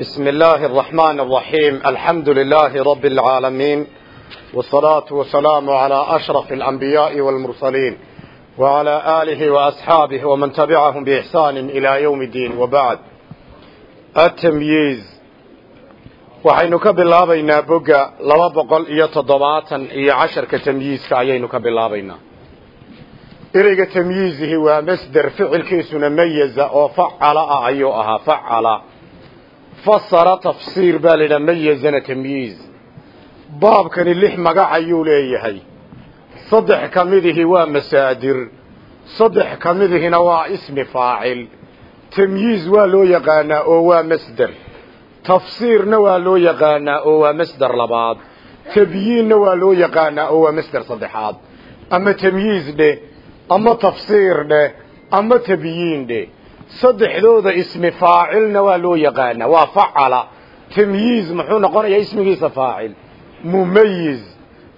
بسم الله الرحمن الرحيم الحمد لله رب العالمين والصلاة والسلام على أشرف الأنبياء والمرسلين وعلى آله وأصحابه ومن تبعهم بإحسان إلى يوم الدين وبعد التمييز waxaynu ka bilaabaynaa boga laba boqol iyo toddobaatan iyo casharka tamyiizka ayaynu ka bilaabaynaa ereyga tamyiizihi waa masder ficilkiisuna mayaza oo facala ah ayuu ahaa facala fasara tafsiir baa la yidhaha mayazana tamyiiz. Baabkani lix magac ayuu leeyahay. Saddex ka midihi waa masaadir saddex ka midihina waa ismi faacil. Tamyiiz waa loo yaqaanaa oo waa masder tafsiirna waa loo yaqaanaa oo waa masder labaad. Tabyiinna waa loo yaqaanaa oo waa masder saddexaad. Ama tamyiiz dheh ama tafsiir dheh ama tabyiin saddexdooda ismi faacilna waa loo yaqaanaa waa facala tamyiiz muxuu noqonayaa ismigiisa faacil. Mumayiz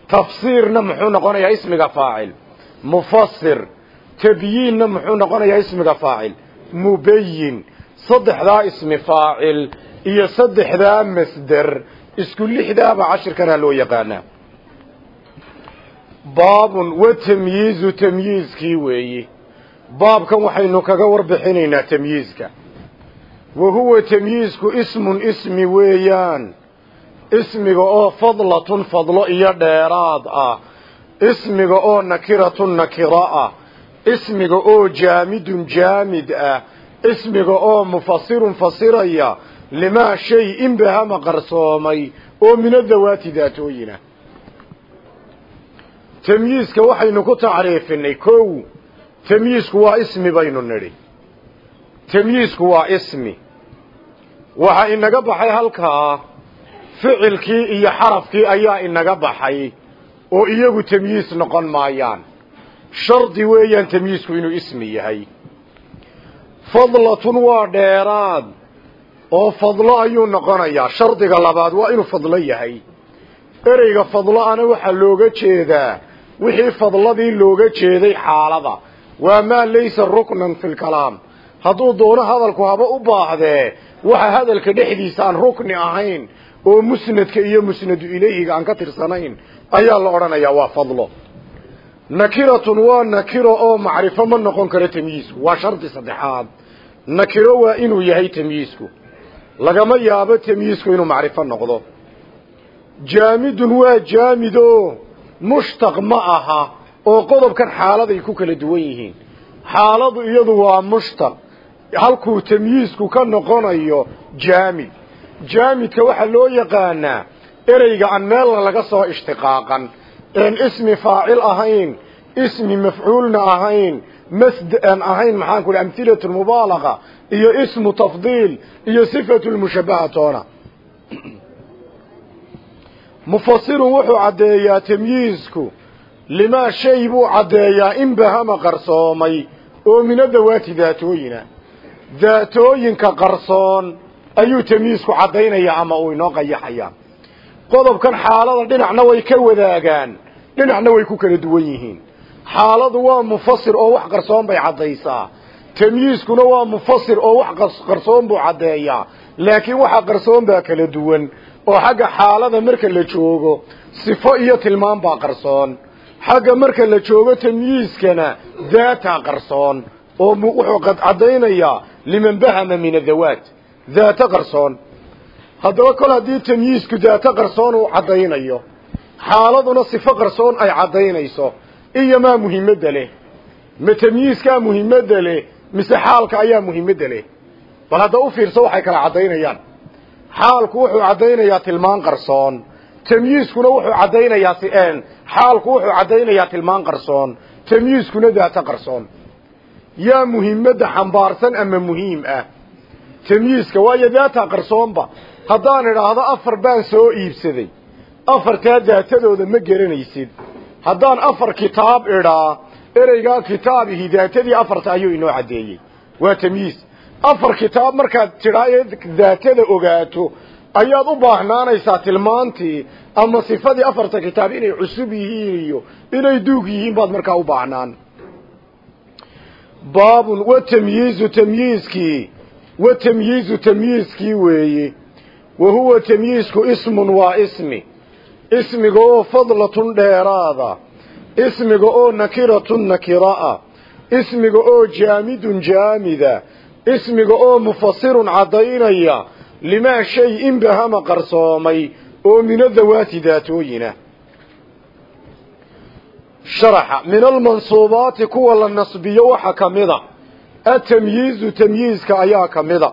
tafsiirna muxuu noqonayaa ismiga faacil. Mufasir tabyiinna muxuu noqonayaa ismiga faacil. Mubayin saddexdaa ismi faacil iyo saddexdaa masder isku lixdaaba cashirkanaa loo yaqaanaa. Baabun wa tamyiizu tamyiizkii weeyi baabkan waxaynu kaga warbixinaynaa tamyiizka. Wa huwa tamyiizku ismun ismi weeyaan. Ismiga oo fadlatun fadlo iyo dheeraad ah. Ismiga oo nakiratun nakiro ah. Ismiga oo jaamidun jaamid ah. Ismiga oo mufasirun fasiraya. Limaa shay inbahama qarsoomay. Oo min adawaati daatooyina. Tamyiiska waxaynu ku tacriifinay kow tamyiisku waa ismi baynu nidhi. Tamyiisku waa ismi. Waxa inaga baxay halkaa ficilkii iyo xarafkii ayaa inaga baxay oo iyagu tamyiis noqon maayaan. Shardi weeyaan tamyiisku inuu ismi yahay. Fadlatun waa dheeraad oo fadlo ayuu noqonayaa. Shardiga labaad waa inuu fadlo yahay. Ereyga fadlo ana waxaa looga jeedaa. Wixii fadladii looga jeeday xaalada waa maa laysa ruknan fi lkalaam hadduu doono hadalku haba u baahdee waxa hadalka dhexdiisa aan rukni ahayn oo musnadka iyo musnadu ilayhiga aan ka tirsanayn ayaa la odhanayaa waa fadlo. Nakiratun waa nakiro oo macrifo ma noqon karo tamyiisku waa shardi saddexaad. Nakiro waa inuu yahay tamyiisku lagama yaabo tamyiisku inuu macrifo noqdo. Jaamidun waa jaamido. Mushtaq ma aha oo qodobkan xaaladay ku kala duwan yihiin. Xaaladu iyadu waa mushtaq halkuu tamyiisku ka noqonayo jaamid. Jaamidka waxaa loo yaqaanaa ereyga aan meelna laga soo ishtiqaaqan. Een ismi faacil ahayn ismi mafcuulna ahayn masd aan ahayn maxaan ku idhi amhilatu lmubaalaqa iyo ismu tafdiil iyo sifatu lmushabahatoona mufasirun wuxuu caddeeyaa tamyiisku limaa shay buu caddeeyaa in bahama qarsoomay. Oo mina dawaati daatooyina. Daatooyinka qarsoon ayuu tamyiisku caddaynayaa ama uu inoo qayaxayaa qodobkan xaalada dhinacna way ka wadaagaan. Dhinacna way ku kala duwan yihiin. Xaaladu waa mufasir oo wax qarsoon bay caddaysaa. Tamyiiskuna waa mufasir oo wax qarsoon buu caddeeyaa. Laakiin waxa qarsoon baa kala duwan. Oo xagga xaalada marka la joogo sifo iyo tilmaan qarsoon xagga marka la joogo tamyiiskana daataa qarsoon oo wuxuu caddaynayaa liman bahama min adawaat daato qarsoon. Haddaba kol haddii tamyiisku daato qarsoon uu caddaynayo xaaladuna sifo qarsoon ay caddaynayso iyo maa muhimadda leh. Ma tamyiiskaa muhimadda leh mise xaalka ayaa muhimadda leh? Bal hadda u fiirso waxay kala caddaynayaan xaalku wuxuu caddaynayaa tilmaan qarsoon tamyiiskuna wuxuu caddaynayaa xaalku wuxuu caddaynayaa tilmaan qarsoon. Tamyiiskuna daato qarsoon. Yaa muhimadda xambaarsan ama muhiim ah? Tamyiiska waayo daata qarsoonba. Haddaan idhaahdo afar baan soo iibsaday. Afartaa daatadooda ma garanaysid. Haddaan afar kitaab idhaa ereygaa kitaabihi daatadii afarta ayuu inoo caddeeyey. Waa tamyiis afar kitaab markaad tidhaa ee daatada ogaato ayaad u baahnaanaysaa tilmaantii ama sifadii afarta kitaab inay cusub yihiin iyo inay duug yihiin baad markaa u baahnaan baabun wa tamyiizu tamyiizkii wa tamyiizu tamyiizkii weeye wa huwa tamyiisku ismun waa ismi ismiga oo fadlatun dheeraada ismiga oo nakiratun nakira'a ismiga oo jaamidun jaamida ismiga oo mufasirun caddaynaya limaa shay inbahama qarsoomay oo mina dawaati daatooyina sharaxa min almansuubaati kuwa la nasbiyo waxa ka mida atamyiizu tamyiizka ayaa ka mida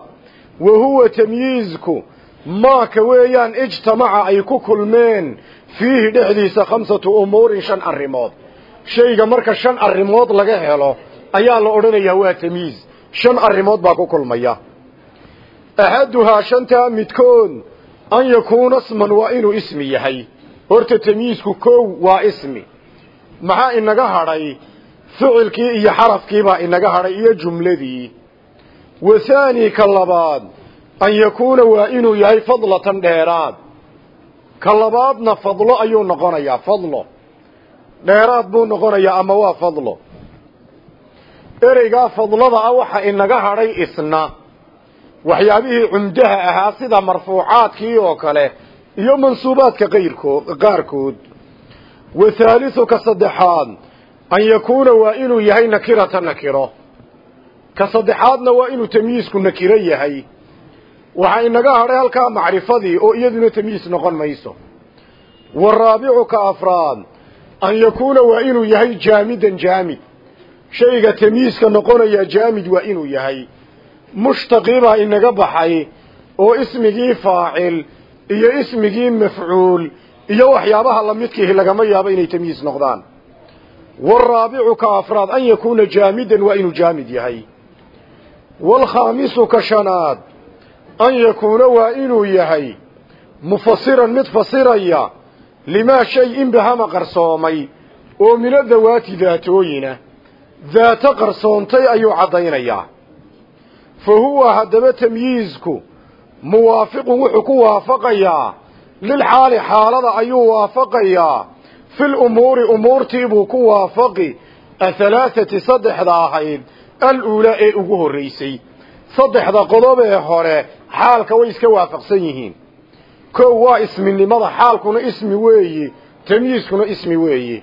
wa huwa tamyiizku maaka weeyaan ijtamaca ay ku kulmeen fiihi dhexdiisa khamsatu umuurin shan arrimood shayga marka shan arrimood laga helo ayaa la odhanayaa waa tamyiiz shan arrimood baa ku kulmaya axaduhaa shantaa midkood an yakuuna sman waa inuu ismi yahay horta tamyiizku kow waa ismi maxaa inaga hadhay ficilkii iyo xarafkiibaa inaga hadhay iyo jumladii wa haani ka labaad an yakuuna waa inuu yahay fadlatan dheeraad ka labaadna fadlo ayuu noqonayaa fadlo dheeraad buu noqonayaa ama waa fadlo ereygaa fadlada ah waxa inaga hadhay isna waxyaabihii cumdaha ahaa sida marfuucaadkii oo kale iyo mansuubaadka qayrkood qaarkood. Wa thaalithu ka saddexaad an yakuuna waa inuu yahay nakirata nakiro. Ka saddexaadna waa inuu tamyiisku nakiro yahay. Waxaa inaga hadhay halkaa macrifadii oo iyaduna tamyiis noqon mayso. Waraabicu ka afraad an yakuuna waa inuu yahay jaamidan jaamid. Shayga tamyiiska noqonaya jaamid waa inuu yahay mushtaqibaa inaga baxay oo ismigii faacil iyo ismigii mafcuul iyo waxyaabaha lamidkiihi lagama yaabo inay tamyiis noqdaan. Waraabicu ka afraad an yakuuna jaamidan waa inuu jaamid yahay. Waalkhaamisu ka shanaad an yakuuna waa inuu yahay mufasiran mid fasiraya limaa shay inbahama qarsoomay oo mina daatooyina. Daato qarsoontay ayuu caddaynayaa fa huwa haddaba tamyiizku muwaafiqun wuxuu ku waafaqayaa lilxaali xaalada ayuu waafaqayaa fil umuuri umuurtiibuu ku waafaqi ahalaathati saddexda ahayd al-uulaa ee ugu horraysay saddexda qodob ee hore xaalka way iska waafaqsan yihiin. Kow waa isminimada xaalkuna ismi weeye tamyiiskuna ismi weeye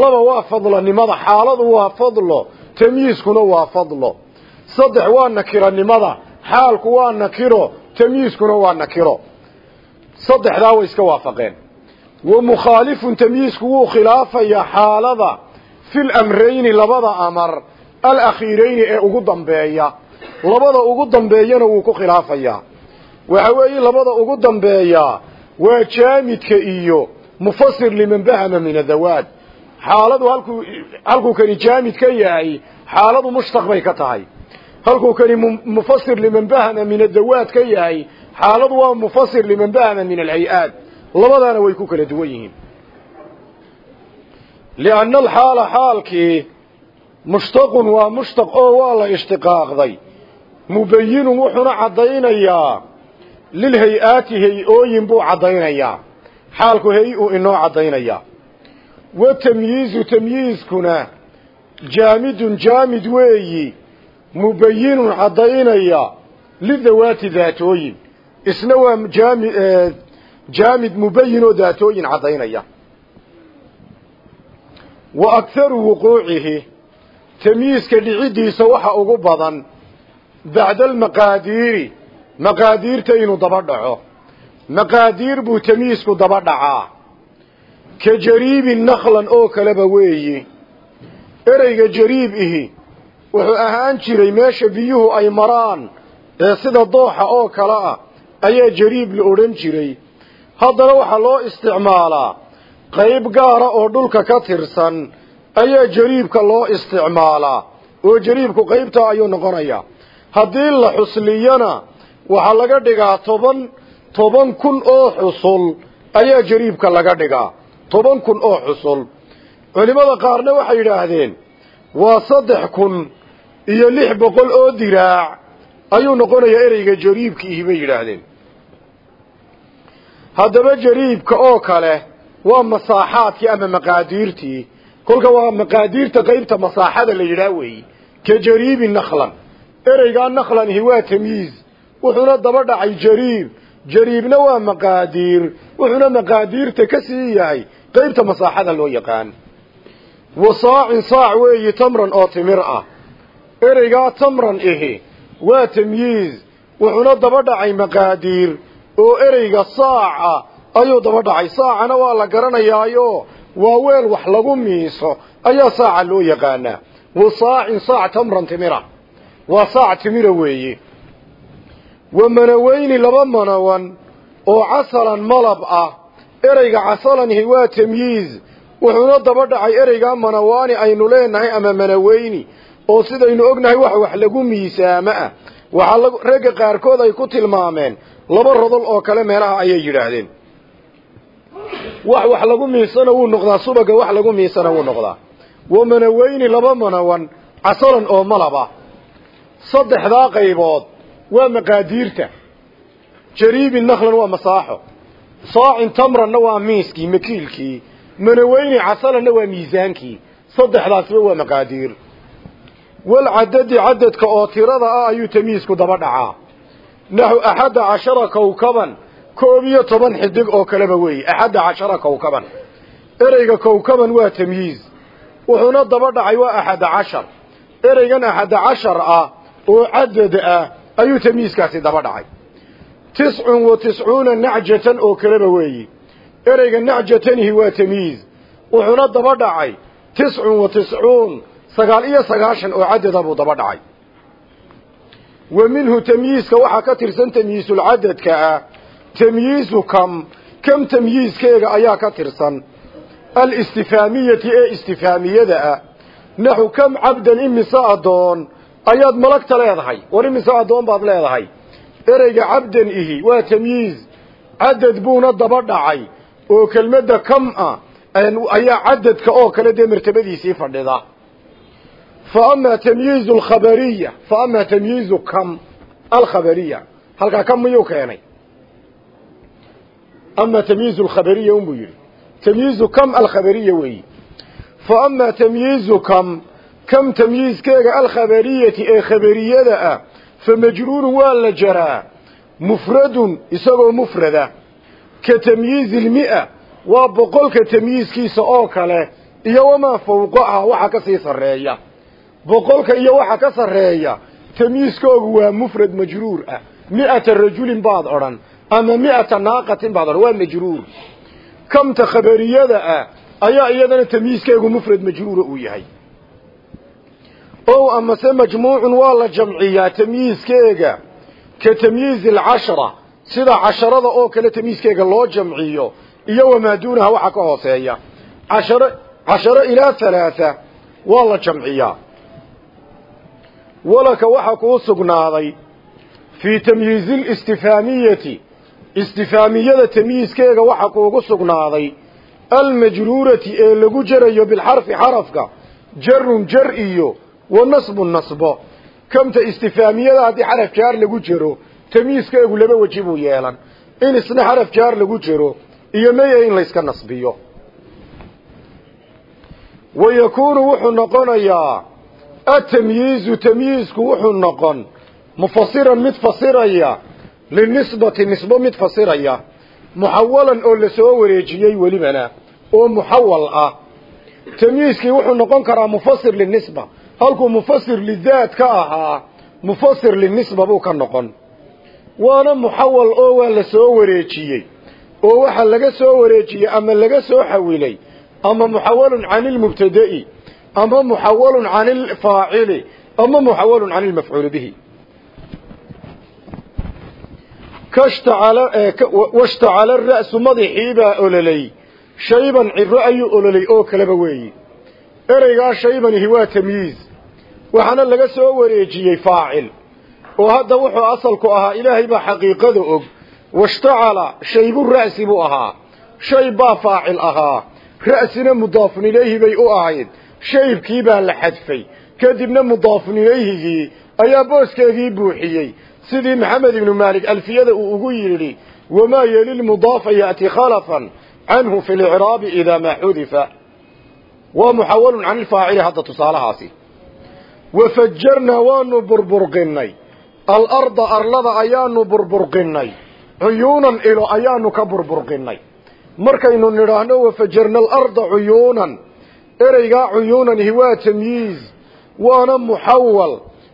laba waa fadlanimada xaaladu waa fadlo tamyiiskuna waa fadlo saddex waa nakiranimada xaalku waa nakiro tamyiiskuna waa nakiro. Saddexdaa way iska waafaqeen. Wa mukhaalifun tamyiisku wuu khilaafayaa xaalada fil amrayni labada amar alakhiirayni ee ugu dambeeya. Labada ugu dambeeyana wuu ku khilaafayaa waxa weeye labada ugu dambeeyaa waa jaamidka iyo mufasir liman bahama min adawaad xaaladu halkuu halkuu kani jaamid ka yahay xaaladu mushtaq bay ka tahay halkuu kani mufasir liman bahama min adawaad ka yahay xaaladu waa mufasir liman bahama min alhay-aad. Labadaana way ku kala duwan yihiin. Lianna alxaala xaalkii mushtaqun waa mushtaq oo waa la ishtiqaaqday. Mubayinun wuxuuna caddaynayaa. Lilhay-aati hay'ooyin buu caddaynayaa. Xaalku hay'u inoo caddaynayaa. Wa tamyiizu tamyiizkuna jaamidun jaamid weeyi mubayinun caddaynaya lidawaati daatooyin. Isna waa jaami jaamid mubayin oo daatooyin caddaynaya. Wa akharu wuquucihi tamyiiska dhiciddiisa waxa ugu badan bacda almaqaadiiri maqaadiirta inuu daba dhaco. Maqaadiir buu tamyiisku daba dhacaa. Ka jariibin nakhlan oo kaleba weeyi. Ereyga jariib ihi wuxuu ahaan jiray meesha biyuhu ay maraan ee sida dooxa oo kale ah ayaa jariib la odhan jiray. Haddana waxaa loo isticmaalaa qayb gaara oo dhulka ka tirsan ayaa jariibka loo isticmaalaa oo jariibku qaybtaa ayuu noqonayaa. Haddii la xusliyana waxaa laga dhigaa toban toban kun oo xusul ayaa jariibka laga dhigaa. Toban kun oo xusul. Culimmada qaarna waxay yidhaahdeen waa saddex kun iyo lix boqol oo diraac ayuu noqonayaa ereyga jariibkiihi bay yidhaahdeen. Haddaba jariibka oo kale waa masaaxaadkii ama maqaadiirtii. Kolka waa maqaadiirta qaybta masaaxada la yidhaah weeyi ka jariibi nakhlan. Ereygaa nakhlanihi waa tamyiiz wuxuuna daba dhacay jariib. Jariibna waa maqaadiir wuxuuna maqaadiirta ka sii yahay qaybta masaaxada loo yaqaan. Wa saacin saac weeyi tamran oo timir ah ereygaa tamran ihi. Waa tamyiiz. Wuxuuna daba dhacay maqaadiir. Oo ereyga saaca ayuu daba dhacay. Saacana waa la garanayaayo. Waa weel wax lagu miiso. Ayaa saaca loo yaqaanaa wa saacin saac tamran timira. Waa saac timira weeye wa manaweyni laba manawan oo casalan malab ah. Ereyga casalanihi waa tamyiiz. Wuxuuna daba dhacay ereygaa manawaani aynu leenahay ama manaweyni oo sidaynu ognahay wax wax lagu miisaamo ah. Waxaa ragga qaarkood ay ku tilmaameen laba rodol oo kale meelaha ayay yidhaahdeen. Wax wax lagu miisana wuu noqdaa subaga wax lagu miisana wuu noqdaa. Wa manaweyni laba manawan casalan oo malaba saddexdaa qaybood waa maqaadiirta. Jariibin nakhlan waa masaaxo. Saacin tamranna waa miiskii makiilkii. Manaweyni casalanna waa miisaankii. Saddexdaasba waa maqaadiir walcadadi cadadka oo tirada ah ayuu tamiisku daba dhacaa naxu axadda cashara kowkaban koob iyo toban xidig oo kaleba weeye axadda cashara kowkaban ereyga kowkaban waa tamyiiz wuxuuna daba dhacay waa axadda cashar ereygan axadda cashar ah oo cadad ah ayuu tamyiiskaasi daba dhacay tiscun wa tiscuuna nacjatan oo kaleba weeye ereyga nacjatanihi waa tamyiiz wuxuuna daba dhacay tiscun wa sagaal iyo sagaashan oo cadada buu daba dhacay. Wa minhu tamyiiska waxaa ka tirsan tamyiisulcadadka ah tamyiizu kam kam tamyiiskeega ayaa ka tirsan. Alistifaamiyati ee istifaamiyada ah naxu kam cabdan imise addoon ayaad malagta leedahay war imise addoon baad leedahay. Ereyga cabdan ihi waa tamyiiz cadad buuna daba dhacay oo kelmadda kam a ayaa cadadka oo kale dee martabadiisii fadhida tamyiizu kam alkhabariya halkaa kam miyuu keenay amaa tamyiizu alkhabariya unbuu yidhi tamyiizu kam alkhabariya weeyi fa amaa tamyiizu kam kam tamyiizkeega alkhabariyati ee khabariyada ah fa majruurun waa la jaraa mufradun isagoo mufrada ka tamyiizi lmi'a waa boqolka tamyiizkiisa oo kale iyo wamaa fawqaha waxa ka sii sarreeya boqolka iyo waxa ka sarreeya tamyiiskoogu waa mufrad majruur ah. Mi'ata rajulin baad odhan ama mi'ata naaqatin baad odhan waa majruur. Kamta khabariyada ah ayaa iyadana tamyiiskeegu mufrad majruura uu yahay. Ow amase majmuucun waa la jamciyaa tamyiiskeega ka tamyiizi alcashra sida casharada oo kale tamyiiskeega loo jamciyo iyo wamaa duunaha waxa ka hooseeya. Casharo ilaa halaatha waa la jamciyaa walaka waxaa kuu sugnaaday fii tamyiizi alistifaamiyati istifaamiyada tamyiiskeega waxa kuugu sugnaaday almajruurati ee lagu jarayo bilxarfi xarafka jarun jar iyo wa nasbun nasbo. Kamta istifaamiyada haddii xaraf jaar lagu jaro tamyiiskeegu laba weji buu yeelan. In isna xaraf jaar lagu jaro iyo meye in layska nasbiyo. Wa yakuunu wuxuu noqonayaa atamyiizu tamyiizku wuxuu noqon mufasiran mid fasiraya linisbati nisbo mid fasiraya muxawalan oo la soo wareejiyey welibana oo muxawal ah. Tamyiiskii wuxuu noqon karaa mufasir linisba. Halkuu mufasir lidaat ka ahaa mufasir linisba buu ka noqon. Waana muxawal oo waa la soo wareejiyey oo waxa laga soo wareejiyey ama laga soo xawilay ama muxawalun cani ilmubtada'i ama muxawalun cani ilfaacili ama muxawalun cani ilmafcuuli bihi washtacala ra'su madaxiibaa ololay shayban ciro ayuu ololay oo kaleba weeyi ereygaa shaybanihi waa tamyiiz waxaana laga soo wareejiyey faacil oo hadda wuxuu asalku ahaa ilaahay baa xaqiiqada og washtacala shaybu ra'si buu ahaa shay baa faacil ahaa ra'sina mudaafun ilayhi bay u ahayd shaybkii baa la xadfay. Kadibna mudaafun ilayhigii ayaa booskeegii buuxiyey. Sidii maxamed ibnu maalik alfiyada uu ugu yidhi wamaa yeli lmudaafa ya'ti khalafan canhu fi licraabi idaa maa xudifa. Waa muxawalun can ilfaacili hadda tusaalahaasi. Wafajarnaa waanu burburqinnay. Alarda arlada ayaanu burburqinnay. Cuyuunan ilo ayaanu ka burburqinnay. Markaynu nidhaahno wafajarna alarda cuyuunan ereygaa cuyuunanihi waa tamyiiz waana muxawal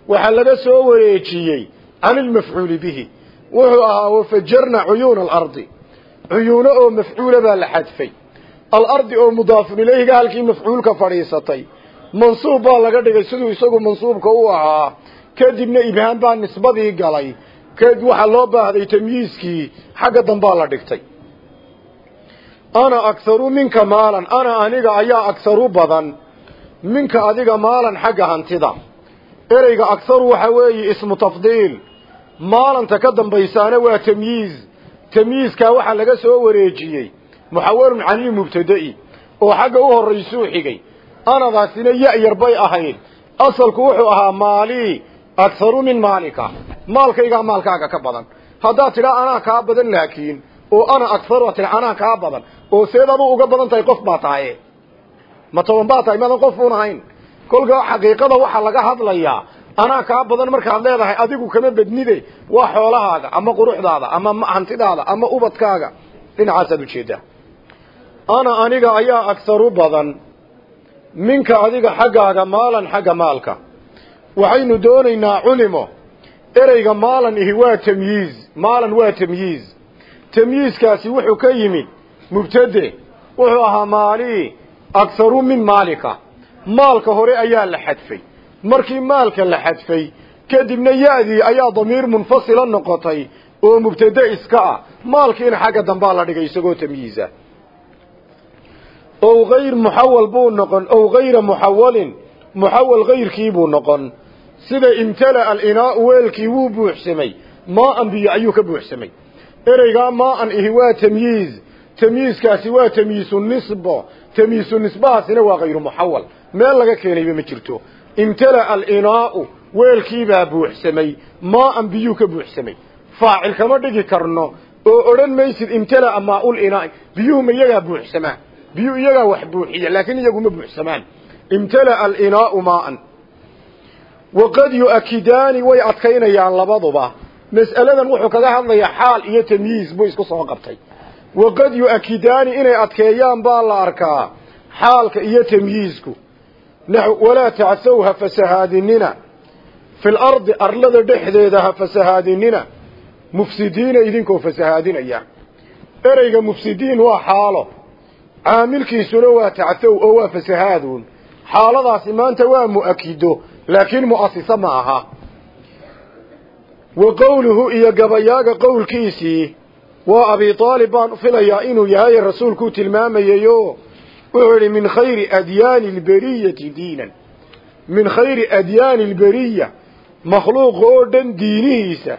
waxaa laga soo wareejiyey can ilmafcuuli bihi. Wuxuu ahaa wafajarna cuyuuna alardi. Cuyuuno oo mafcuula baa la xadfay. Alardi oo mudaafun ilayhiga halkii mafcuulka fadhiisatay. Mansuub baa laga dhigay siduu isagu mansuubka u ahaa. Kadibna ibhaan baa nisbadii galay. Waxaa loo baahday tamyiiskii xagga dambaa la dhigtay ana akharu minka maalan. Ana aniga ayaa akharu badan. Minka adiga maalan xagga hantida. Ereyga akharu waxa weeye ismu tafdiil. Maalanta ka dambaysaana waa tamyiiz. Tamyiizkaa waxaa laga soo wareejiyey muxawalun canil mubtada'i oo xagga u horraysuu xigay. Anadaasina ya-yar bay ahayd. Asalku wuxuu ahaa maalii akharu min maalika. Maalkaygaa maalkaaga ka badan. Haddaad tidhaa anaa kaa badan laakiin oo ana akharu ad tidha anaa kaa badan oo seed aduu uga badan tahay qof baa tahaye ma toban baa tahay maadan qof uun ahayn. Kolka xaqiiqada waxaa laga hadlayaa anaa kaa badan markaad leedahay adigu kama bednide waa xoolahaaga ama quruxdaada ama hantidaada ama ubadkaaga dhinacaasaad u jeedaa ana aniga ayaa akharu badan minka adiga xaggaaga maalan xagga maalka. Waxaynu doonaynaa culimo ereyga maalan ihi waa tamyiiz maalan waa tamyiiz tamyiizkaasi wuxuu ka yimid mubtade wuxuu ahaa maalii akharu min maalika. Maalka hore ayaa la xadfay. Markii maalka la xadfay kadibna ya-dii ayaa damiir munfasila noqotay oo mubtade iska ah. Maalkiina xagga dambaa la dhigay isagoo tamyiiza ow hayr muxawal buu noqon ow hayra muxawalin muxawal hayrkii buu noqon. Sida imtala'a alinaau weelkii wuu buuxsamay. Maa-an biyo ayuu ka buuxsamay ereygaa maa-an ihi waa tamyiiz. Tamyiizkaasi waa tamyiisu nisbo tamyiisu nisbahaasina waa hayru muxawal meel laga keenayba ma jirto. Imtala'a alinaau weelkiibaa buuxsamay. Maa-an biyuu ka buuxsamay. Faacil kama dhigi karno. Oo odhan maysid imtala'a maa-ul inaai biyuhuma iyagaa buuxsamaa biyuu iyagaa wax buuxiya laakiin iyaguma buuxsamaan. Imtala'a alinaau maa-an waqad yu-akidaani way adkaynayaan labaduba mas'aladan wuxuu kaga hadlayaa xaal iyo tamyiiz buu isku soo qabtay. Waqad yu-akidaani inay adkeeyaan baa la arkaa xaalka iyo tamyiizku. Walaa tacsow ha fasahaadinina fil ardi arlada dhexdeeda ha fasahaadinina mufsidiina idinkoo fasahaadinaya ereyga mufsidiin waa xaalo. Caamilkiisuna waa tacsow oo waa fasahaaduun xaaladaasi maanta waa mu'akido laakiin mu'asisa ma aha wa qowluhu iyo gabayaaga qowlkiisii waa abi aalib baan filayaa inuu yahay rasuulkuu tilmaamayayo wuxuu yidhi min khayri adyaani alberiyati diinan. Min khayri adyaani alberiya makhluuqa oo dhan diinihiisa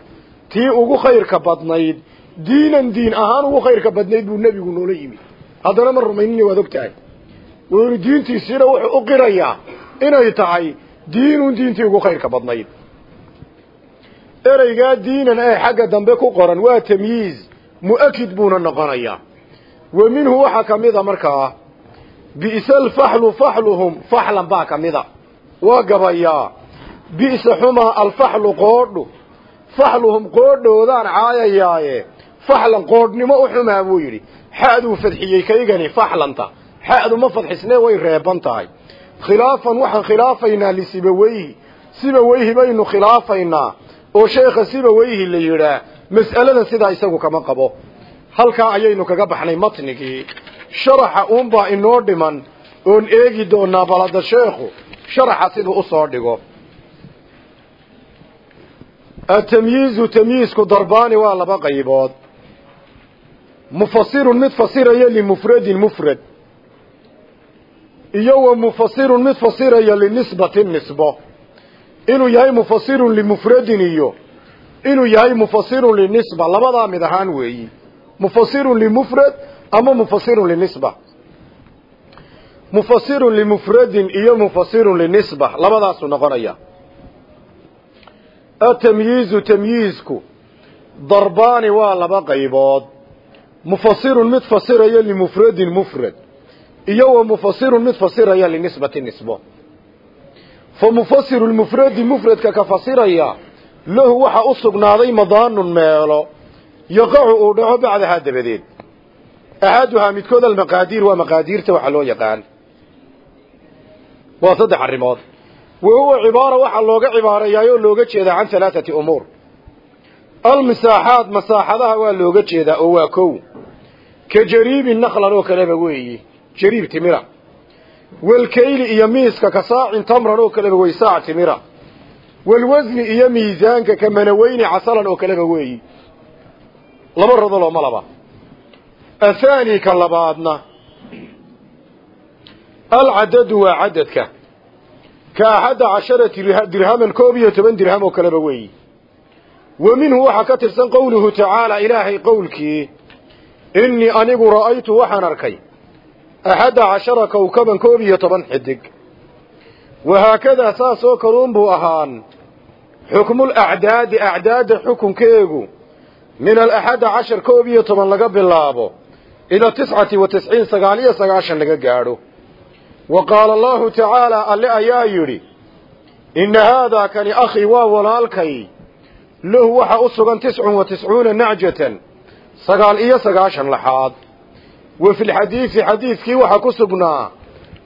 tii ugu khayrka badnayd. Diinan diin ahaan ugu khayrka badnayd buu nebigu noola yimid. Haddana ma rumaynina waad og tahay. Wuu yidhi diintiisiina wuxuu u qirayaa inay tahay diinun diintii ugu khayrka badnayd ereygaa diinan ee xagga dambe ku qoran waa tamyiiz mu'akid buuna noqonayaa wa minhu waxaa ka mida markaa bi'sa alfaxlu faxluhum faxlan baa ka mida waa gabayaa bi'sa xumaa alfaxlu qoodhu. Faxluhum qoodhoodaan caayayaaye faxlan qoodhnimo u xumaa buu yidhi. Xa'duu fadxiyey kaygani faxlanta. Xa'du ma fadxisnee way reeban tahay. Khilaafan waxaan khilaafaynaa lisibaweyhi sibaweyhi baynu khilaafaynaa oo sheekha sibaweyhi la yidhaah mas'aladan sidaa isagu kama qabo. Halkaa ayaynu kaga baxnay matnigii. Sharaxa uunbaa inoo dhiman oon eegi doonaa balada sheekhu. Sharaxa siduu u soo dhigo. Atamyiizu tamyiizku darbaani waa laba qaybood. Mufasirun mid fasiraya limufradin mufrad. Iyo wa mufasirun mid fasiraya linisbatin nisbo inuu yahay mufasirun limufradin iyo inuu yahay mufasirun linisba. Labadaa mid ahaan weeyi. Mufasirun limufrad ama mufasirun linisba? Mufasirun limufradin iyo mufasirun linisba. Labadaasuu noqonaya. Atamyiizu tamyiizku. Darbaani waa laba qaybood. Mufasirun mid fasiraya limufradin mufrad. Iyo wa mufasirun mid fasiraya linisbati nisbo fa mufasiru lmufradi mufradka ka fasiraya lahu waxa u sugnaaday madaanun meelo yaqacu uu dhaco bacdahaa dabadeed axaduhaa midkood almaqaadiir waa maqaadiirta waxa loo yaqaan waa saddex arrimood wa huwa cibaara waxaa looga cibaareeyaayoo looga jeedaa can halaathati umuur almasaaxaad masaaxadaha waa looga jeedaa oo waa kow ka jariibi naklan oo kaleba weeyi jariib timira walkayli iyo miiska ka saacin tamran oo kaleba wey saac timira walwasni iyo miisaanka ka manaweyni casalan oo kaleba weeyi laba rodoloo ma laba. Athaani ka labaadna. Alcadadu waa cadadka ka axadda casharati dirhaman koob iyo toban dirham oo kaleba weeyi wa minhu waxaa ka tirsan qowluhu tacaala ilaahay qowlkii innii anigu ra'aytu waxaan arkay axadda cashara kowkaban koob iyo toban xidig. Wahaakadaa saasoo kaluunbuu ahaan xukmul acdaadi acdaadda xukunkeegu min alaxadda cashar koob iyo toban laga bilaabo ila tiscati wa tisciin sagaal iyo sagaashan laga gaadho. Wa qaala allahu tacaalaa alle ayaa yidhi inna haadaa kani akhii waa walaalkay. Lahu waxa u sugan tiscun wa tiscuuna nacjatan sagaal iyo sagaashan laxaad wa fi lxadiidi xadiidkii waxaa ku sugnaa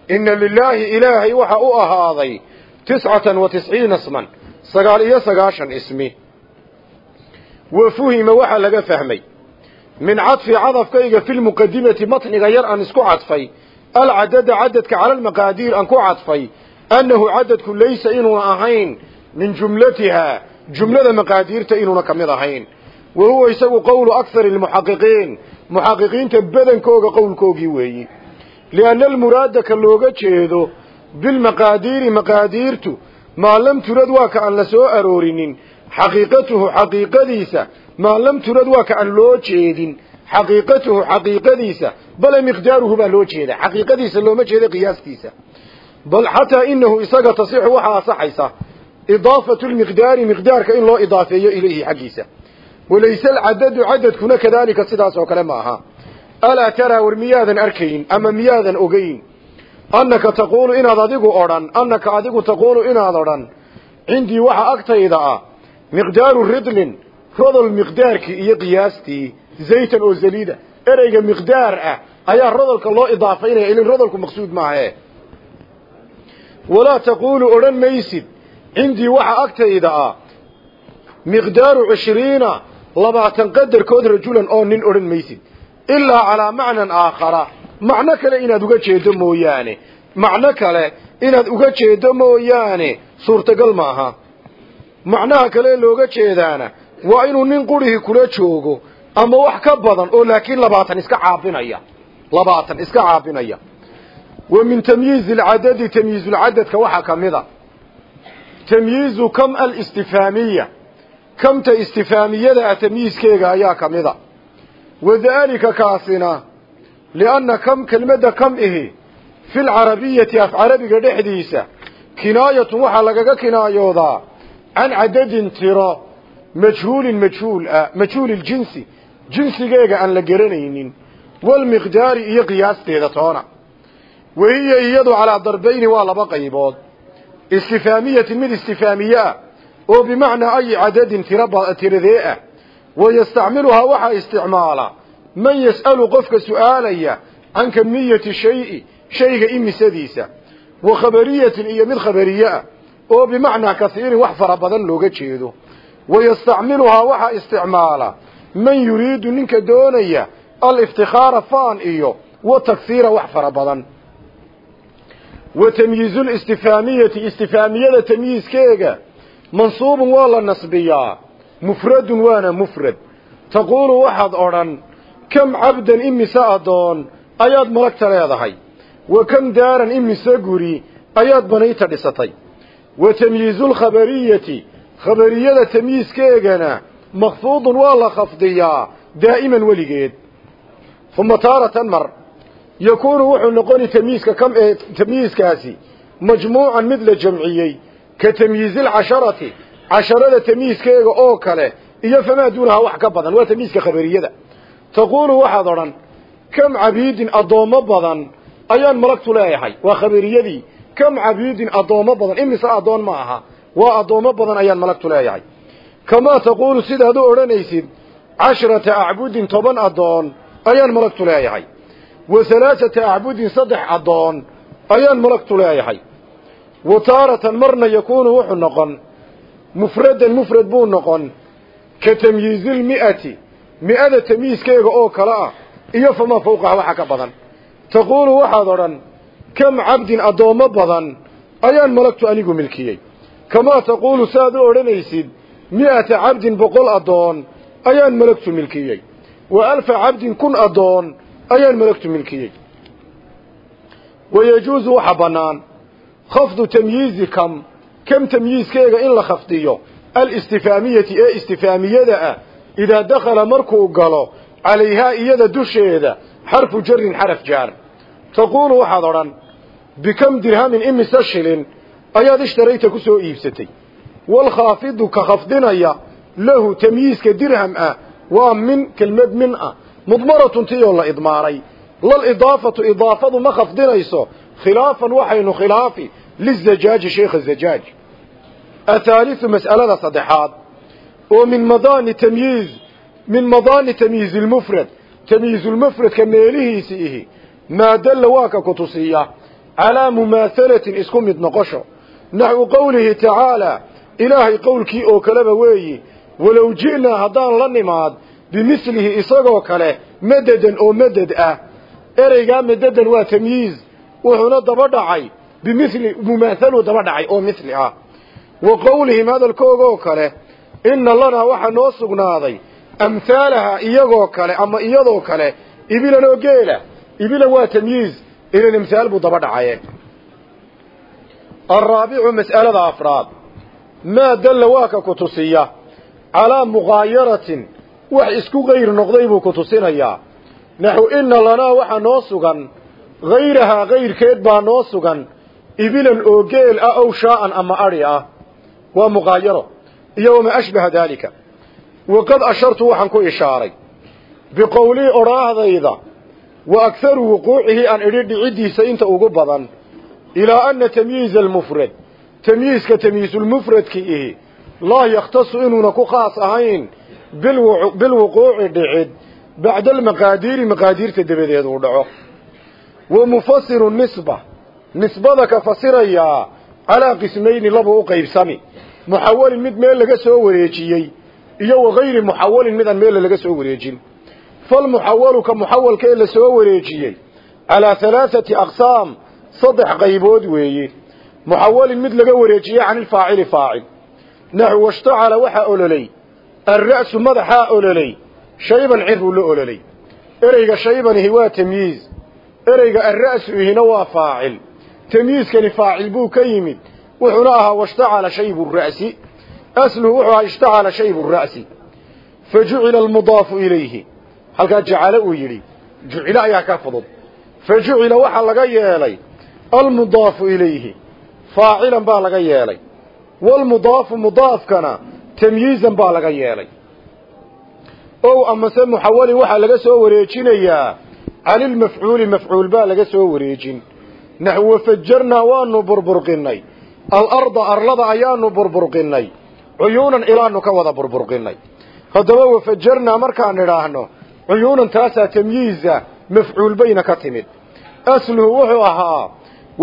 inna lilaahi ilaahay waxa u ahaaday tiscatan wa tisciina isman sagaal iyo sagaashan ismi. Wa fuhima waxaa laga fahmay min cadfi cadafkayga fi lmuqadimati matniga yar aan isku cadfay alcadada cadadka cala almaqaadiir aan ku cadfay annahu cadadku laysa inuuna muxaqiqiinta badankooga qowlkoogii weeyi. Lianna almuraada ka looga jeedo bilmaqaadiiri maqaadiirtu maa lam turad waa ka aan la soo aroorinin. Xaqiiqatuhu xaqiiqadiisa maa lam turad waa ka aan loo jeedin. Xaqiiqatuhu xaqiiqadiisa bale miqdaaruhu baa loo jeeda. Xaqiiqadiisa looma jeeda qiyaastiisa bal xataa inahu isaga tasixu waxaa asaxaysa idaafatu lmiqdaari miqdaarka in loo idaafeeyo ilayhi xaggiisa walayse alcadadu cadadkuna kadaalika sidaas oo kale ma aha alaa taraa war miyaadan arkayn ama miyaadan ogeyn annaka taquulu inaad adigu odhan annaka adigu taquulu inaad odhan cindii waxa agtayda ah miqdaaru ridlin rodol miqdaarkii iyo qiyaastii zaytan oo zaliida ereyga miqdaar ah ayaa rodolka loo idaafaynaya ilin rodolku maqsuud maahae walaa taquulu odhan maysid cindii waxa agtayda ah miqdaaru cishriina labaatan qadarkood rajulan oo nin odhan maysid. Ilaa calaa macnan aakhara. Macno kale inaad uga jeedo mooyaane. Macno kale inaad uga jeedo mooyaane. Suurtagal maaha macnaha kale looga jeedaana waa inuu nin qurihii kula joogo ama wax ka badan oo laakiin labaatan iska caabinaya. Labaatan iska caabinaya. Wa min tamyiizi alcadadi tamyiizulcadadka waxaa ka mid a. Tamyiizu kam alistifaamiya kamta istifaamiyada ah tamyiiskeega ayaa ka mid a wadaalika kaasina lianna kam kelmadda kam ihi fi lcarabiyati af carabiga dhexdiisa kinaayatun waxaa lagaga kinaayoodaa can cadadin tiro majhuulin majhuul ah majhuuli ljinsi jinsigeega aan la garanaynin walmiqdaari iyo qiyaasteeda toona. Wahiya iyadu calaa darbayni waa laba qaybood. Istifaamiyatin mid istifaamiye ah oo bimacnaa ayi cadadin tiradee ah. Wayastacmiluhaa waxaa isticmaala man yas'alu qofka su'aalaya can kamiyati shayi shayga imisadiisa. Wa khabariyatin iyo mid khabariye ah oo bimacnaa kasiirin wax fara badan looga jeedo. Wayastacmiluhaa waxaa isticmaala man yuriidu ninka doonaya aliftikhaara faan iyo wa taghiira wax fara badan mansuubun waa la nasbiyaa mufradun waana mufrad taquulu waxaad odhan kam cabdan imise addoon ayaad malagta leedahay wa kam daaran imise guri ayaad banayta dhisatay wa tamyiizu lkhabariyati khabariyada tamyiiskeegana makfuudun waa la khafdiyaa daa'iman weligeed uma taaratan mar yakuunu wuxuu noqoni tamyiiska kam ee tamyiiskaasi ka tamyiizi alcasharati casharada tamyiiskeega oo kale iyo famaa duunahaa wax ka badan waa tamyiiska khabariyada. Taquulu waxaad odhan kam cabiidin addoommo badan ayaan malagtu leeyahay. Waa khabariyadii kam cabiidin addoommo badan imise addoon ma aha waa addoommo badan ayaan malagtu leeyahay. Kamaa taquulu sidaad u odhanaysid cashrata acbudin toban addoon ayaan malagtu leeyahay. Wa halaaثata acbudin saddex addoon ayaan malagtu leeyahay wa taaratan marna yakuunu wuxuu noqon. Mufradan mufrad buu noqon. Ka tamyiizilmi'ati mi'ada tamyiiskeega oo kale ah iyo famaa fawqaha waxa ka badan. Taquulu waxaad odhan kam cabdin addoommo badan ayaan malagtu anigu milkiyey. Kamaa taquulu saaad u odhanaysid mi'ata cabdin boqol addoon ayaan malagtu milkiyey. Wa alfa cabdin kun addoon ayaan malagtu milkiyey. Wayajuusu waxa bannaan khafdu tamyiizi kam kam tamyiiskeega in la khafdiyo. Alistifaamiyati ee istifaamiyada ah idaa dakhala markuu galo calayhaa iyada dusheeda xarfu jarin xaraf jaar. Taquulu waxaad odhan bikam dirhamin imise shilin ayaad ishtarayta ku soo iibsatay. Walkhaafidu ka khafdinaya lahu tamyiiska dirham ah waa min kelmad min ah mudmaratun tiyoo la idmaaray. Lalidaafatu idaafadu ma khafdinayso khilaafan waxaynu khilaafi lizajaaji sheekha zajaaj athaaliثu mas'alada saddexaad oo min madaani tamyiiz min madaani tamyiizi lmufrad tamyiizulmufradka meelihiisi ihi maa dalla waa ka ku tusiya calaa mumaahalatin isku mid noqosho naxwu qowlihi tacaalaa ilaahay qowlkii oo kaleba weeyi walow ji'naa haddaan la nimaad bimilihi isagoo kale madadan oo madad ah ereygaa madadan waa tamyiiz wuxuuna daba dhacay bimili mumaahaluu daba dhacay oo mili ah. Wa qowlihim hadalkoogoo kale inna lanaa waxaa noo sugnaaday amhaalaha iyagoo kale ama iyadoo kale ibilan oo geela ibilan waa tamyiiz ilan imhaal buu daba dhacaye alraabicu mas'alada afraad maa dalla waa ka ku tusiya calaa mugaayaratin wax isku gayr noqday buu ku tusinayaa naxu inna lanaa waxaa noo sugan hayrahaa kayrkeed baa noo sugan ibilan oo geel ah ow shaa'an ama adhi ah waa muqaayaro iyo wamaa ashbaha daalika waqad ashartu waxaan ku ishaaray biqowlii odhaahdayda wa akharu wuquucihi aan idhi dhiciddiisa inta ugu badan ilaa anna tamyiiza almufrad tamyiiska tamyiisulmufradki ihi laa yakhtasu inuuna ku khaas ahayn bilwuquuci dhicid bacda almaqaadiiri maqaadiirta dabadeed uu dhaco mufasiru nisba. Nisbada ka fasirayaa calaa qismayni laba u qaybsami. Muxawalin mid meel laga soo wareejiyey iyo muxawalin mid aan meella laga soo wareejin. Ee la soo wareejiyey calaa halaathati aqsaam saddex qaybood weeye. Muxawalin mid laga wareejiyey can ilfaacili faacil. Naxu washtacala waxaa ololay alra'su madaxaa ololay shayban ciruu la ololay. Ereyga shaybanihi waa tamyiiz ereyga alra'su ihina waa faacil. Tamyiizkani faacil buu ka yimid. Wuxuuna ahaa washtacala shaybu ra'si asluhu wuxuu ahaa ishtacala shaybu ra'si fa jucila almudaafu ilayhi. Halkaa jacalo uu yidhi. Jucilo ayaa ka fudud. Fa jucila waxaa laga yeelay almudaafu ilayhi. Faacilan baa laga yeelay. Waalmudaafu mudaafkana tamyiizan baa laga yeelay. Ow amase muxawalin waxaa laga soo wareejinayaa cani ilmafcuuli mafcuul baa laga soo wareejin. Naxu wafajarnaa waanu burburqinnay. Alarda arlada ayaanu burburqinnay. Cuyuunan ilaanu ka wada burburqinnay. Haddaba wafajarnaa markaan idhaahno cuyuunan taasaa tamyiiza mafcuul bayna ka timid. Asluhu wuxuu ahaa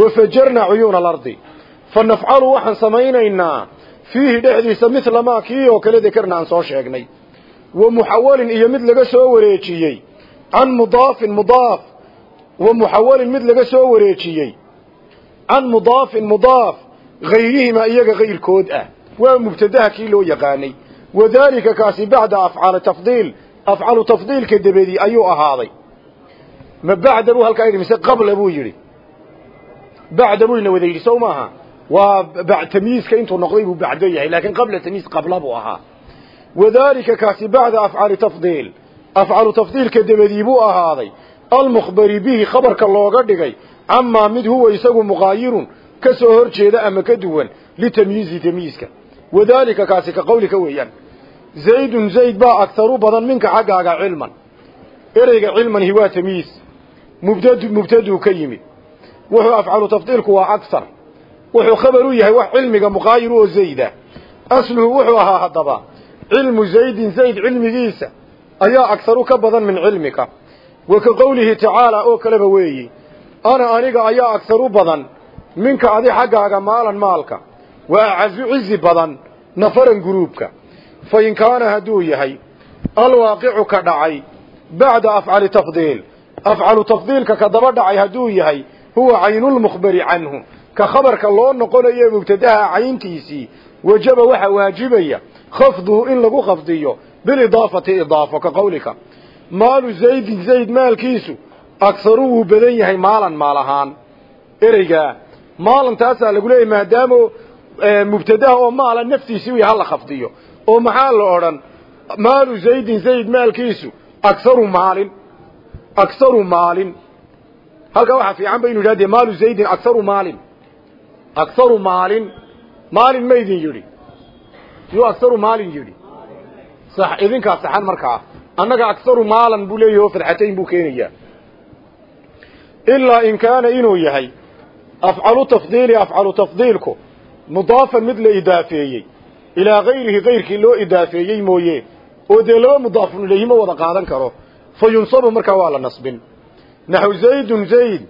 wafajarnaa cuyuuna alardi. Fa nafcalu waxaan samaynaynaa fiihi dhexdiisa midla maa kii oo kale dekerna aan soo sheegnay. Wa muxawalin iyo mid laga soo wareejiyey can mudaafin mudaaf. Wa muxawalin mid laga soo wareejiyey. Can mudaafin mudaaf. Hayrihimaa iyaga kayrkood ah. Waa mubtadaha kii loo yaqaanay. Wadaalika kaasi bacda afcaali tafdiil. Afcalu tafdiilka dabedii ayuu ahaaday. Ma bacda buu halkaa yidhi mise qabla buu yidhi? Bacda buu ina wada yidhi sow maaha waa tamyiiska intuu noqday buu bacdo yahay laakiin qabla tamyiis qabla buu ahaa. Wadaalika kaasi bacda afcaali tafdiil afcalu tafdiilka dabadii buu ahaaday almukhbari bihi khabarka looga dhigay camaa mid huwa isagu muqaayirun ka soo hor jeeda ama ka duwan litamyiizi tamyiiska wadaalika kaasi ka qawlika weeyaan zaydun zayd baa agharu badan minka xaggaaga cilman ereyga cilmanhi waa tamyiis mubtad mubtaduu ka yimid wuxuu afcalu tafdiilku waa aghar wuxuu khabar u yahay wax cilmiga muqaayir oo zayda asluhu wuxuu ahaa haddaba cilmu zaydin zayd cilmigiisa ayaa agharu ka badan min cilmika. Wa ka qowlihi tacaala oo kaleba weeyi ana aniga ayaa agharu badan minka adi xaggaaga maalan maalka. Wa acazu cizi badan nafaran guruubka. Fa in kaana hadduu yahay alwaaqicu ka dhacay bacda afcali tafdiil. Afcalu tafdiilka ka daba dhacay hadduu yahay huwa caynulmukhbari canhu. Ka khabarka loo noqonayo mubtadaha cayntiisii wajaba waxa waajibaya khafduhu in lagu khafdiyo bilidaafati idaafo ka qowlika maalu zaydin zayd maalkiisu agharu wuu badan yahay maalan maal ahaan ereygaa maalan taasaa lagu leeyahy maadaamo mubtadaha oo maala naftiisii wy hala khafdiyo oo maxaa la odhan maalu zaydin zayd maalkiisu agharu maalin agharu maalin halkaa waxaa fiican ba inu yidhah de maalu zaydin agharu maalin agharu maalin maalin ma idin yidhi yuu agharu maalin yidhi sax idinkaa saxan markaa annaga agharu maalan buu leeyahy oo farxatayn buu keenayaa ilaa in kaana inuu yahay afcalu tafdiili afcalu tafdiilku mudaafan mid la idaafeeyey ilaa gayrihi gayrkii loo idaafeeyey mooye oo dee laba mudaafun ilayhi ma wada qaadan karo fa yunsabu markaa waa la nasbin. Naxu zaydun zayd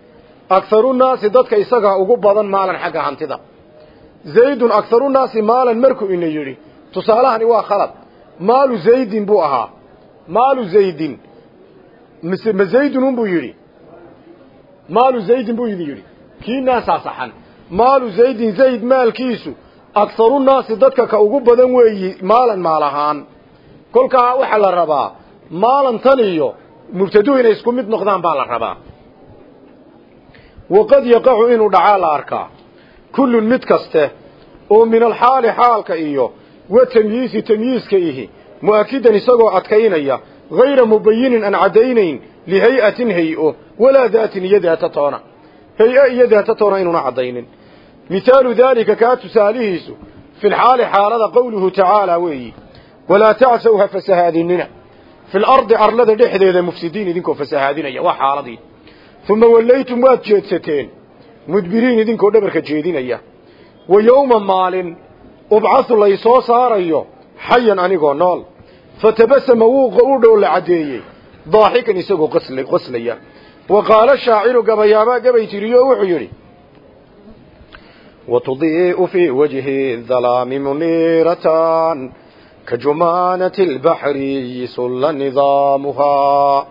agharu naasi dadka isagaa ugu badan maalan xagga hantida. Zaydun agharu naasi maalan markuu ina yidhi tusaalahani waa khalad maalu zaydin buu ahaa. Maalu zaydin. Mise ma zaydun unbuu yidhi? Maalu zaydin buu idin yidhi. Kii naasaa saxan? Maalu zaydin zayd maalkiisu. Agharu naasi dadka ka ugu badan weeyi maalan maal ahaan kolkaa waxaa la rabaa maalan tan iyo mubtaduhu inay isku mid noqdaan baa la rabaa. Waqad yaqacu inuu dhacaa la arkaa. Kullun mid kaste oo min alxaali xaalka iyo wa tamyiisi tamyiiska ihi mu'akidan isagoo adkaynaya hayra mubayinin aan caddaynayn lihay'atin hay'o walaa daatin iyo daata toona. Hay'o iyo daata toona inuuna caddaynin mihaalu daalika kaa tusaalihiisu fi lxaali xaalada qowluhu tacaala weeyi walaa tacsaw ha fasahaadinina. Fi lardi arlada dhexdeeda mufsidiin idinkoo fasahaadinaya waa xaaladii. Uma wallaytum waad jeedsateen mudbiriin idinkoo dhabarka jeedinaya. Wa yowma maalin ubcasu laysoo saarayo xayan anigoo nool. Fatabasama wuuqa u dhow la caddeeyey daaxikan isagoo qoslaya wa qaala shaaciru gabayaabaa gabay tiriyo wuxuu yidhi watudii'u fii wajhi dalaami muniiratan ka jumaanati albaxri sulla nidaamuhaa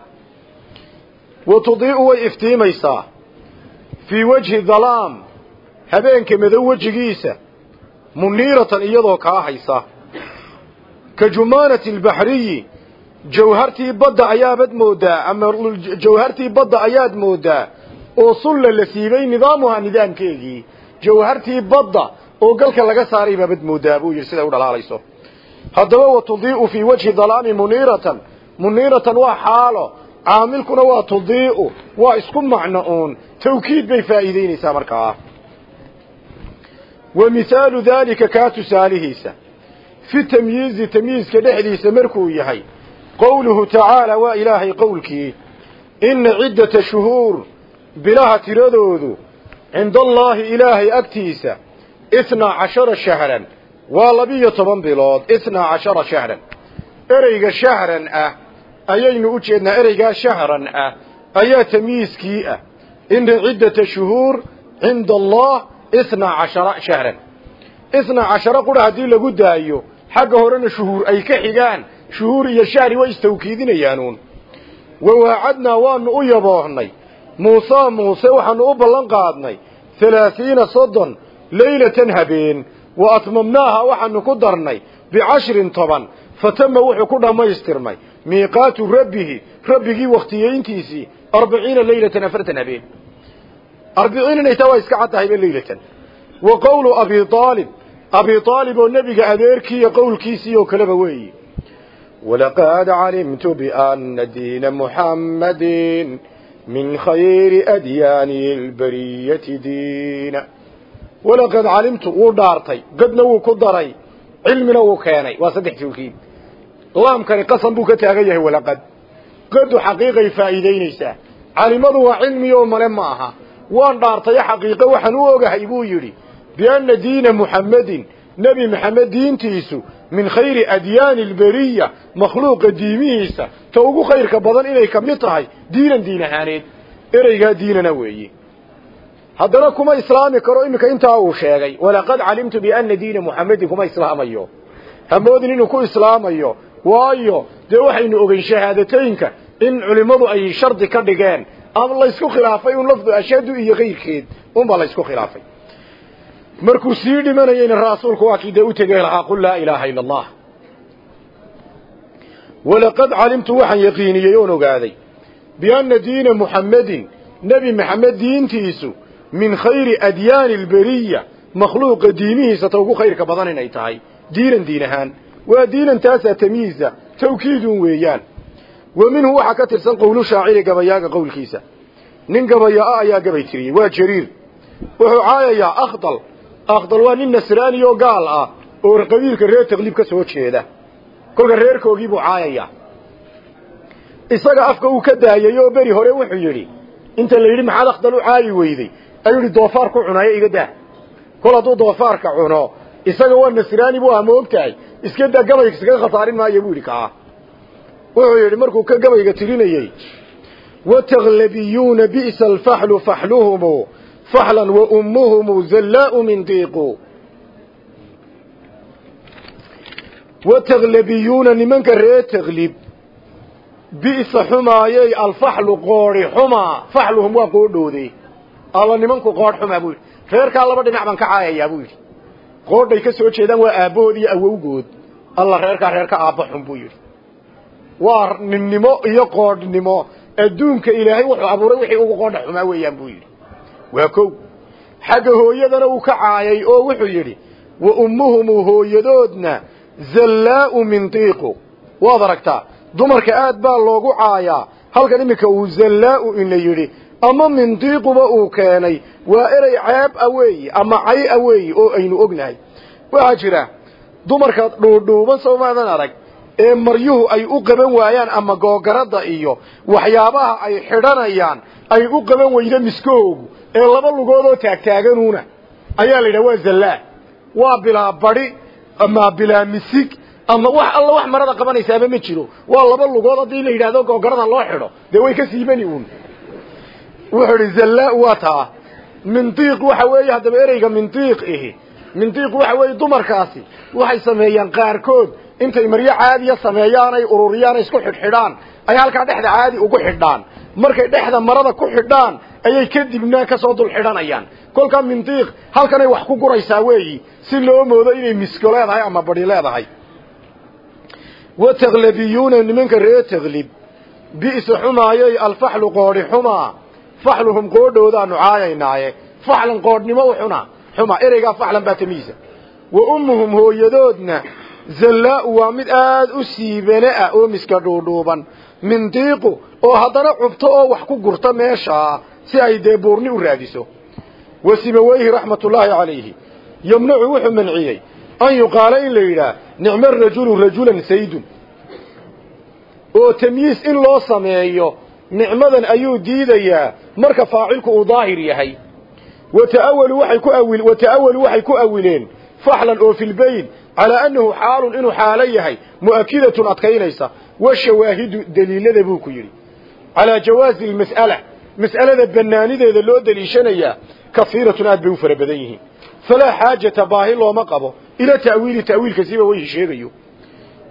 wa tudii'u way iftiimaysaa. Fii wajhi dalaam habeenka madow wejigiisa muniiratan iyadoo kaa haysa. Ka jumaanati albaxriyi jawhartii badda ayaabad mooddaa ama jawhartii badda ayaad mooddaa oo sulla la siibay nidaamuhaa nidaamkeegii jawhartii badda oo galka laga saaray baabad mooddaa buu yidhi siday u dhalaalayso. Haddaba wa tudii'u fii wajhi dalaami muniiratan. Muniiratan waa xaalo caamilkuna waa tudii'u waa isku macno tawkiid bay faa'iideynaysaa markaa wa mihaalu daalika kaa tusaalihiisa fi tamyiizi tamyiizka dhexdiisa markuu yahay qowluhu tacaala waa ilaahay qowlkii inna ciddata shuhuur bilaha tiradoodu cinda allaahi ilaahay agtiisa itnaa cashara shahran waa labiyo toban bilood itnaa cashara shahran ereyga shahran ah ayaynu u jeednaa ereygaa shahran ah ayaa tamyiiskii ah ina itnaa cashara shahran. Itnaa cashara qura haddii lagu daayo xagga horena shuhuur ay ka xigaan shuhuur iyo shahri way istawkiidinayaanuun wawaacadnaa waanu u yaboohnay muuse muuse waxaanu u ballan qaadnay. Halaathiina soddon leylatan habeen. Wa atmamnaaha waxaanu ku darnay bicashrin toban. Fatama wuxuu ku dhammaystirmay miiqaatu rabbihi rabbigii wakhtiyeyntiisii arbaciina leylatan afartan habeen arbiciin inay taa waa iska cad tahayba leylatan wa qowlu abi aalib abi aalib oo nebiga adeerkiiyo qowlkiisii oo kaleba weeyi. Walaqad calimtu biana diina muxammadin min khayri adyaani lbariyati diina. Walaqad calimtu wuu dhaartay. Gadna wuu ku daray. Cilmina wuu keenay. Waa saddex tawkiid laamkani qasam buu ka taagan yahay walaqad. Gadu xaqiiqay faa'iidaynaysaa. Calimadu waa male ma waan dhaartayo xaqiiqo waxaan u ogahay buu yidhi bianna diina muxammedin nebi maxamed diintiisu min khayri adyaani alberiya makhluuqa diimihiisa ta ugu khayrka badan inay ka mid tahay diinan diin ahaaneed. Ereygaa diinana weeye haddana kuma islaami karo iminka intaa uu sheegay walaqad calimtu biana diina muxamedin kuma islaamayo. Hamoodin inuu ku islaamayo waayo dee waxaynu ogeyn shahaadateynka in culimmadu ay shardi ka dhigeen ama laysku khilaafay un lafdu ashhadu iyo kayrkeed unbaa laysku khilaafay. Markuu sii dhimanayeyna rasuulku waa kii dee u tegey lahaa qul laa ilaaha ila allah walaqad calimtu waxaan yaqiiniyey oon ogaaday bianna diina muxammedin nebi maxamed diintiisu min khayri adyaani alberiya makhluuqa diinihiisa ta ugu khayrka badan inay tahay. Diinan diin ahaan. Waa diinan taasaa tamyiiza tawkiidun weeyaan wa minhu waxaa ka tirsan qowlu shaaciri gabayaaga qowlkiisa. Nin gabaya a ayaa gabay tiriyey waa jariir. Wuxuu caayayaa akhdal. Akhdal waa nin nasraani oo gaal ah oo qabiilka reer taqliib ka soo jeeda. Kolka reerkoogii buu caayayaa. Isaga afka uu ka daayay oo beri hore wuxuu yidhi inta la yidhi maxaad akhdal u caayi weyday? Ayuu yidhi doofaar ku cunayo iga daa. Kol hadduu doofaarka cuno isaga waa nasraani buu ah ma ogtahay? Iskaga khasaarin maayo buu yidhi kaa wuxuu yidhi markuu ka gabayga tirinayey wataglabiyuuna bi'sa alfaxlu faxluhumu faxlan wa ummuhumu zallaa'u min diiqu. Wataglabiyuuna nimanka reer taglib bi'sa xumaayey alfaxlu qoodhi xumaa faxluhum waa qoodhoode alla nimanku qoodh xumaa buu yidhi. Reerkaa laba dhinac baan ka caayayaa buu yidhi. Qoodhay ka soo jeedaan waa aabbahood iyo awowgood. Alla reerkaa reerka aabba xun buu yidhi waa ninnimo iyo qoodhnimo adduunka ilaahay wuxuu abuuray wixii ugu qoodha xumaa weeyaan buu yidhi. Waa kow. Xagga hooyadana uu ka caayay oo wuxuu yidhi wa ummuhumu hooyadoodna zallaa'u mindiiqu waad aragtaa dumarka aad baa loogu caayaa halkan iminka uu zallaa'u ina yidhi ama mindiiquba uu keenay waa erey ceeb a ama cay a oo aynu ognahay. Waxaa jira dumarka dhuudhuuban soomaadan arag ee maryuhu ay u qaban waayaan ama googaradda iyo waxyaabaha ay xidhanayaan ay u qaban weyda miskahoogu ee laba lugood oo taagtaaganuuna ayaa la yidhaha waa zallaa waa bilaa badhi ama bilaa misig ama wax alla wax marada qabanaysaaba ma jiro. Waa laba lugood haddii la yidhahdo googarada loo xidho dee way ka siibani uun. Wuxuu idhi zallaa waa taa. Mindiiq waxa weeye haddaba ereyga mindiiq ihi. Mindiiq waxa weeye dumarkaasi waxay sameeyaan qaarkood intay maryo caadiya sameeyaan ay ururiyaan isku xidhxidhaan. Ay halkaa dhexda caadi ugu xidhaan. Markay dhexda marada ku xidhaan ayay kadibna ka soo dul xidhanayaan kolkaa mindiiq halkanay wax ku guraysaa weeyi si loo moodo inay misko leedahay ama badhi leedahay. Wa taklabiyuuna nimanka reer taklib bi'sa xumaayey alfaxlu qoodhi xumaa faxluhum qoodhoodaanu caayaynaaye faxlan qoodhnimo u xuna xuma ereygaa faxlan baa tamiisa wa ummuhum hooyadoodna zallaa'u waa mid aad u siibane ah oo miska dhuudhuuban. Mindiiqu oo haddana cubto oo wax ku gurta meeshaa si ay dee buurni u raadiso. Wa sibaweyhi raxmatullaahi calayhi yamnacu wuxuu manciyey. An yuqaala in la yidhaah nicmo rajulu rajulan saydun. Oo tamyiis in loo sameeyo nicmadan ayuu diidayaa marka faacilku uu daahir yahay. Awil wata'awalu waxay ku awileen faxlan oo filbayn calaa annahu xaalun inuu xaalo yahay mu'akidatun adkaynaysa washawaahidu daliilada buu ku yidhi. Calaa jawaazi almas'ala mas'alada bannaanideeda loo deliishanayaa kasiiratun aad bay u fara badan yihiin. Falaa xaajata baahi looma qabo ila ta'wiili ta'wiilka siba weyhi sheegayo.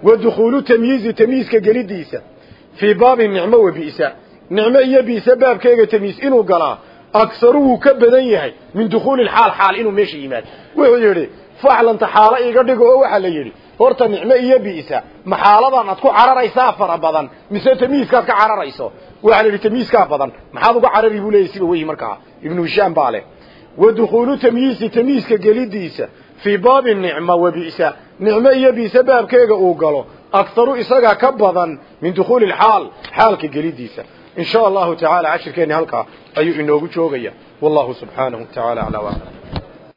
Wa dukhuulu tamyiizi tamyiiska gelidiisa fii baabi nicmo wa bi'sa. Nicmo iyo bi'sa baabkeega tamyiis inuu galaa aksaru wuu ka badan yahay min dukhuuli xaal xaal inuu meesha yimaado. Wuxuu yidhi faxlanta xaalo iga dhigo oo waxaa la yidhi horta nicmo iyo bi'sa maxaaladan aad ku cararaysaa fara badan mise tamyiiskaad ka cararayso? Waxaa la yidhi tamyiiskaa badan maxaad uga carari? Buu leeyahy siba weyhi markaa ibnu hishaam baa leh. Wa dukhuulu tamyiisi tamyiiska gelidiisa fii baabi nicma wa bi'sa nicmo iyo bi'sa baabkeega uu galo akharu isagaa ka badan min dukhuuli lxaal xaalka gelidiisa. In sha allahu tacaala cashirkeenni halkaa ayuu inoogu joogaya. Wallahu subxaanahu tacaala